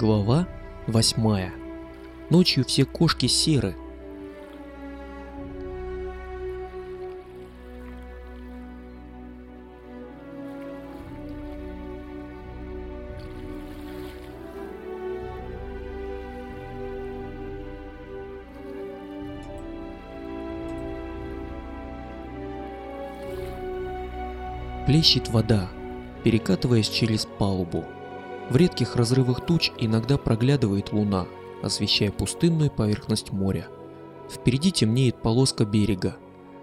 Глава 8. Ночью все кошки серы. Плещет вода, перекатываясь через палубу. В редких разрывах туч иногда проглядывает луна, освещая пустынную поверхность моря. Впереди темнеет полоска берега.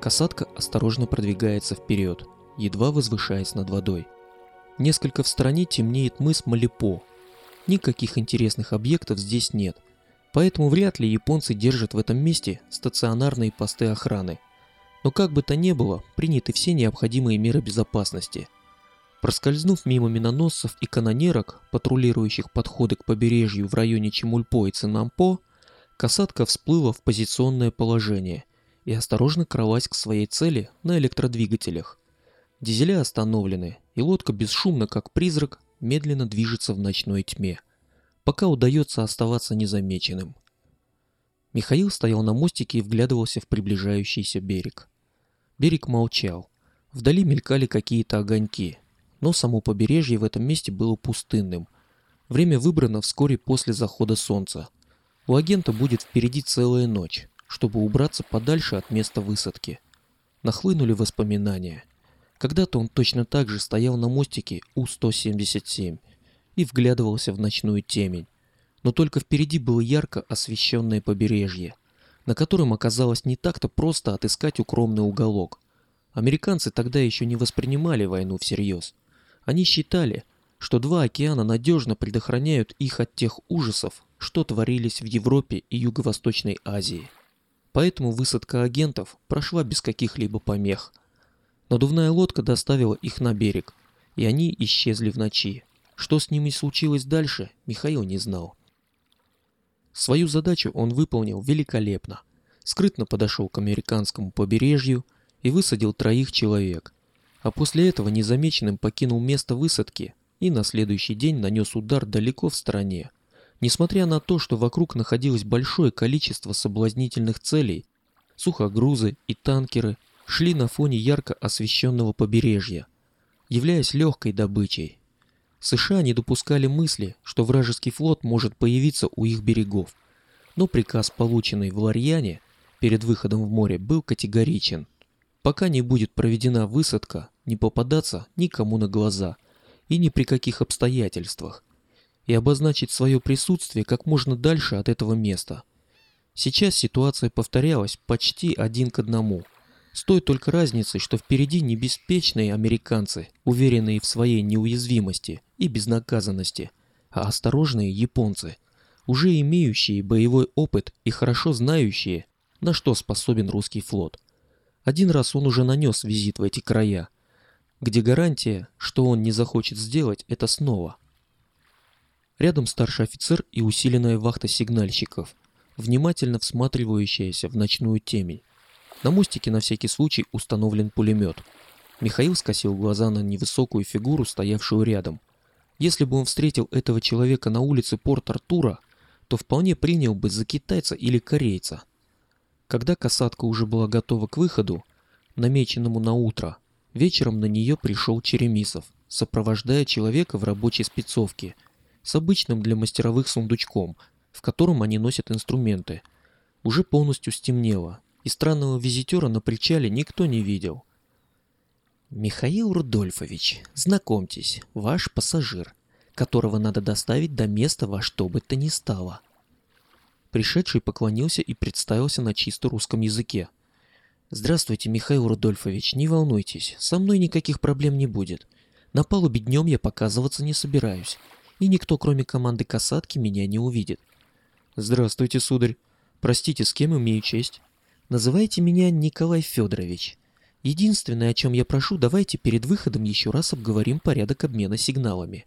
Касатка осторожно продвигается вперед, едва возвышаясь над водой. Несколько в стороне темнеет мыс Малипо. Никаких интересных объектов здесь нет, поэтому вряд ли японцы держат в этом месте стационарные посты охраны. Но как бы то ни было, приняты все необходимые меры безопасности – Проскользнув мимо миноносцев и канонерок, патрулирующих подходы к побережью в районе Чемульпо и Цинампо, касатка всплыла в позиционное положение и осторожно кралась к своей цели на электродвигателях. Дизеля остановлены, и лодка бесшумно, как призрак, медленно движется в ночной тьме, пока удается оставаться незамеченным. Михаил стоял на мостике и вглядывался в приближающийся берег. Берег молчал. Вдали мелькали какие-то огоньки, но само побережье в этом месте было пустынным. Время выбрано вскоре после захода солнца. У агента будет впереди целая ночь, чтобы убраться подальше от места высадки. Нахлынули воспоминания. Когда-то он точно так же стоял на мостике У-177 и вглядывался в ночную темень. Но только впереди было ярко освещенное побережье, на котором оказалось не так-то просто отыскать укромный уголок. Американцы тогда еще не воспринимали войну всерьез – они считали, что два океана надежно предохраняют их от тех ужасов, что творились в Европе и Юго-Восточной Азии. Поэтому высадка агентов прошла без каких-либо помех. Надувная лодка доставила их на берег, и они исчезли в ночи. Что с ними случилось дальше, Михаил не знал. Свою задачу он выполнил великолепно. Скрытно подошел к американскому побережью и высадил троих человек, а после этого незамеченным покинул место высадки и на следующий день нанес удар далеко в стороне. Несмотря на то, что вокруг находилось большое количество соблазнительных целей, сухогрузы и танкеры шли на фоне ярко освещенного побережья, являясь легкой добычей. США не допускали мысли, что вражеский флот может появиться у их берегов, но приказ, полученный в Ларьяне перед выходом в море, был категоричен – Пока не будет проведена высадка, не попадаться никому на глаза и ни при каких обстоятельствах, и обозначить свое присутствие как можно дальше от этого места. Сейчас ситуация повторялась почти один к одному. С той только разницей, что впереди не беспечные американцы, уверенные в своей неуязвимости и безнаказанности, а осторожные японцы, уже имеющие боевой опыт и хорошо знающие, на что способен русский флот – один раз он уже нанес визит в эти края, где гарантия, что он не захочет сделать это снова. Рядом старший офицер и усиленная вахта сигнальщиков, внимательно всматривающаяся в ночную темень. На мостике на всякий случай установлен пулемет. Михаил скосил глаза на невысокую фигуру, стоявшую рядом. Если бы он встретил этого человека на улице Порт-Артура, то вполне принял бы за китайца или корейца – когда касатка уже была готова к выходу, намеченному на утро, вечером на нее пришел Черемисов, сопровождая человека в рабочей спецовке с обычным для мастеровых сундучком, в котором они носят инструменты. Уже полностью стемнело, и странного визитера на причале никто не видел. «Михаил Рудольфович, знакомьтесь, ваш пассажир, которого надо доставить до места во что бы то ни стало», Пришедший поклонился и представился на чисто русском языке. «Здравствуйте, Михаил Рудольфович, не волнуйтесь, со мной никаких проблем не будет. На палубе днем я показываться не собираюсь, и никто, кроме команды касатки, меня не увидит». «Здравствуйте, сударь. Простите, с кем имею честь?» «Называйте меня Николай Федорович. Единственное, о чем я прошу, давайте перед выходом еще раз обговорим порядок обмена сигналами.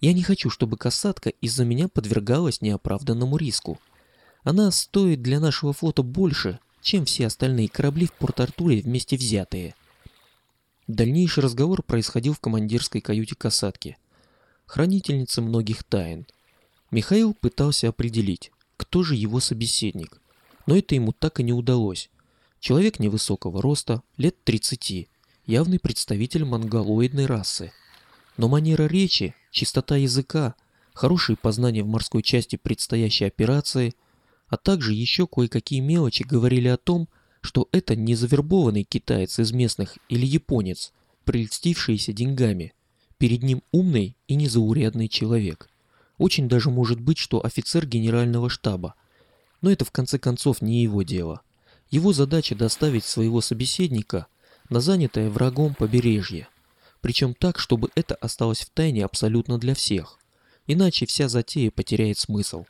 Я не хочу, чтобы касатка из-за меня подвергалась неоправданному риску». Она стоит для нашего флота больше, чем все остальные корабли в Порт-Артуре вместе взятые. Дальнейший разговор происходил в командирской каюте касатки. Хранительница многих тайн. Михаил пытался определить, кто же его собеседник, но это ему так и не удалось. Человек невысокого роста, лет 30, явный представитель монголоидной расы. Но манера речи, чистота языка, хорошие познания в морской части предстоящей операции, а также еще кое-какие мелочи говорили о том, что это не завербованный китаец из местных или японец, прельстившийся деньгами. Перед ним умный и незаурядный человек. Очень даже может быть, что офицер генерального штаба. Но это в конце концов не его дело. Его задача доставить своего собеседника на занятое врагом побережье. Причем так, чтобы это осталось в тайне абсолютно для всех. Иначе вся затея потеряет смысл.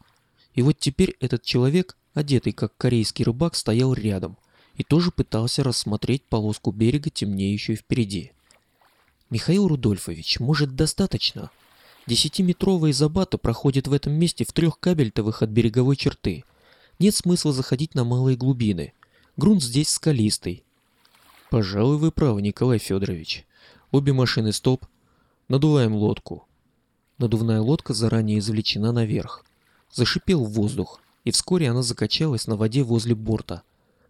И вот теперь этот человек, одетый как корейский рыбак, стоял рядом и тоже пытался рассмотреть полоску берега, темнеющую впереди. «Михаил Рудольфович, может достаточно?» Десятиметровые забаты проходят в этом месте в трех кабельтовых от береговой черты. Нет смысла заходить на малые глубины. Грунт здесь скалистый. Пожалуй, вы правы, Николай Федорович. Обе машины стоп. Надуваем лодку. Надувная лодка заранее извлечена наверх. Зашипел в воздух, и вскоре она закачалась на воде возле борта.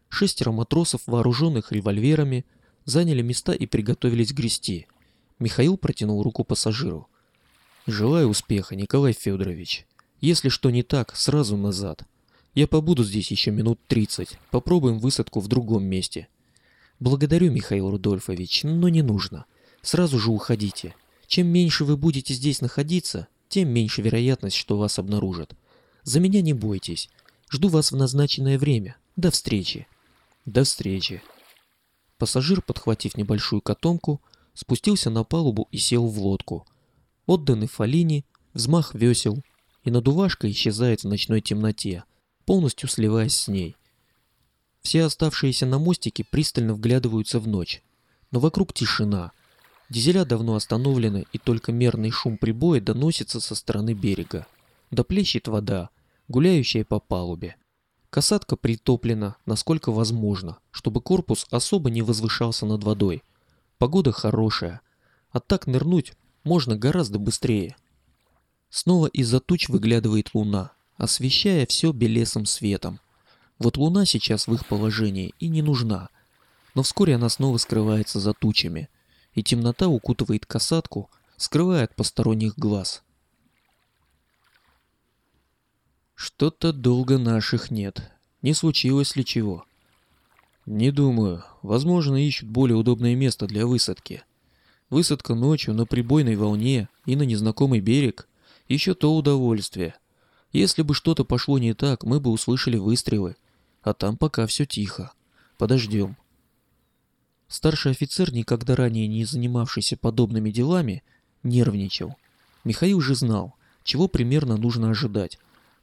Шестеро матросов, вооруженных револьверами, заняли места и приготовились грести. Михаил протянул руку пассажиру. Желаю успеха, Николай Федорович. Если что не так, сразу назад. Я побуду здесь еще минут 30. Попробуем высадку в другом месте. Благодарю, Михаил Рудольфович, но не нужно. Сразу же уходите. Чем меньше вы будете здесь находиться, тем меньше вероятность, что вас обнаружат. За меня не бойтесь. Жду вас в назначенное время. До встречи. До встречи. Пассажир, подхватив небольшую котомку, спустился на палубу и сел в лодку – отданный Фалини, взмах весел, и надувашка исчезает в ночной темноте, полностью сливаясь с ней. Все оставшиеся на мостике пристально вглядываются в ночь, но вокруг тишина. Дизеля давно остановлены, и только мерный шум прибоя доносится со стороны берега. Да плещет вода, гуляющая по палубе. Касатка притоплена, насколько возможно, чтобы корпус особо не возвышался над водой. Погода хорошая, а так нырнуть можно гораздо быстрее. Снова из-за туч выглядывает луна, освещая все белесым светом. Вот луна сейчас в их положении и не нужна. Но вскоре она снова скрывается за тучами, и темнота укутывает касатку, скрывая от посторонних глаз. Что-то долго наших нет. Не случилось ли чего? Не думаю. Возможно, ищут более удобное место для высадки. Высадка ночью на прибойной волне и на незнакомый берег – еще то удовольствие. Если бы что-то пошло не так, мы бы услышали выстрелы. А там пока все тихо. Подождем. Старший офицер, никогда ранее не занимавшийся подобными делами, нервничал. Михаил же знал, чего примерно нужно ожидать,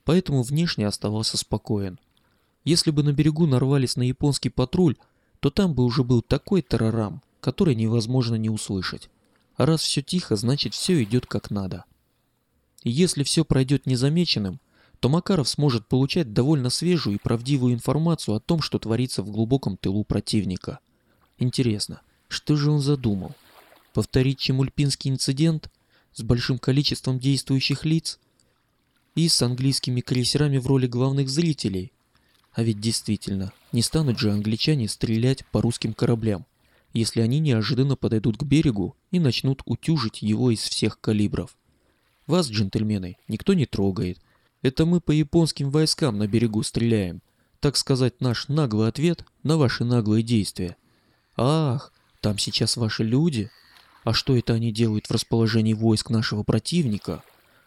поэтому внешне оставался спокоен. Если бы на берегу нарвались на японский патруль, то там бы уже был такой тарарам, который невозможно не услышать. А раз все тихо, значит все идет как надо. И если все пройдет незамеченным, то Макаров сможет получать довольно свежую и правдивую информацию о том, что творится в глубоком тылу противника. Интересно, что же он задумал? Повторить Чемульпинский инцидент с большим количеством действующих лиц и с английскими крейсерами в роли главных зрителей? А ведь действительно, не станут же англичане стрелять по русским кораблям если они неожиданно подойдут к берегу и начнут утюжить его из всех калибров. Вас, джентльмены, никто не трогает. Это мы по японским войскам на берегу стреляем. Так сказать, наш наглый ответ на ваши наглые действия. Ах, там сейчас ваши люди. А что это они делают в расположении войск нашего противника?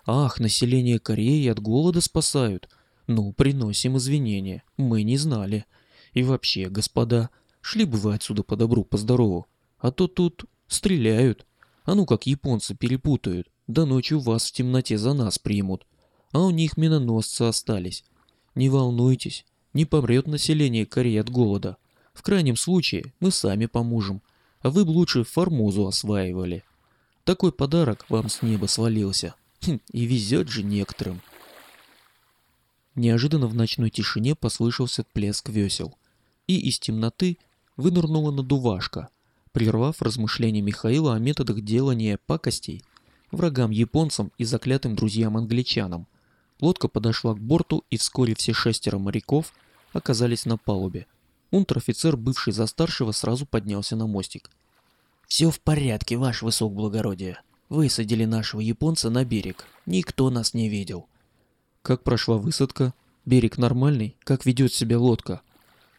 Ах, население Кореи от голода спасают. Ну, приносим извинения. Мы не знали. И вообще, господа, Шли бы вы отсюда по добру, по здорову. А то тут стреляют. А ну как японцы перепутают. Да ночью вас в темноте за нас примут. А у них миноносцы остались. Не волнуйтесь, не помрет население Кореи от голода. В крайнем случае мы сами поможем. А вы бы лучше Формозу осваивали. Такой подарок вам с неба свалился. И везет же некоторым. Неожиданно в ночной тишине послышался плеск весел. И из темноты вынырнула надувашка, прервав размышления Михаила о методах делания пакостей врагам-японцам и заклятым друзьям-англичанам. Лодка подошла к борту, и вскоре все шестеро моряков оказались на палубе. Унтер-офицер, бывший за старшего, сразу поднялся на мостик. «Все в порядке, ваш высокоблагородие. Высадили нашего японца на берег. Никто нас не видел». «Как прошла высадка? Берег нормальный? Как ведет себя лодка?»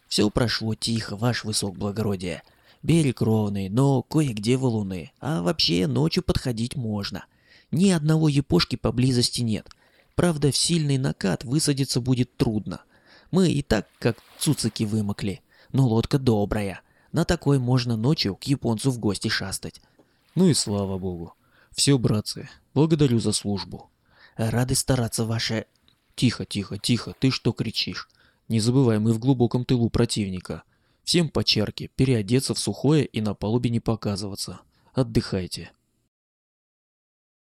«Все прошло тихо, ваш высокоблагородие. Берег ровный, но кое-где валуны. А вообще ночью подходить можно. Ни одного япошки поблизости нет. Правда, в сильный накат высадиться будет трудно. Мы и так как цуцики вымокли. Но лодка добрая. На такой можно ночью к японцу в гости шастать. Ну и слава богу. Все, братцы, благодарю за службу. Рады стараться, ваше... Тихо, тихо, тихо, ты что кричишь? Не забывай, мы в глубоком тылу противника. Всем по чарке, переодеться в сухое и на палубе не показываться. Отдыхайте.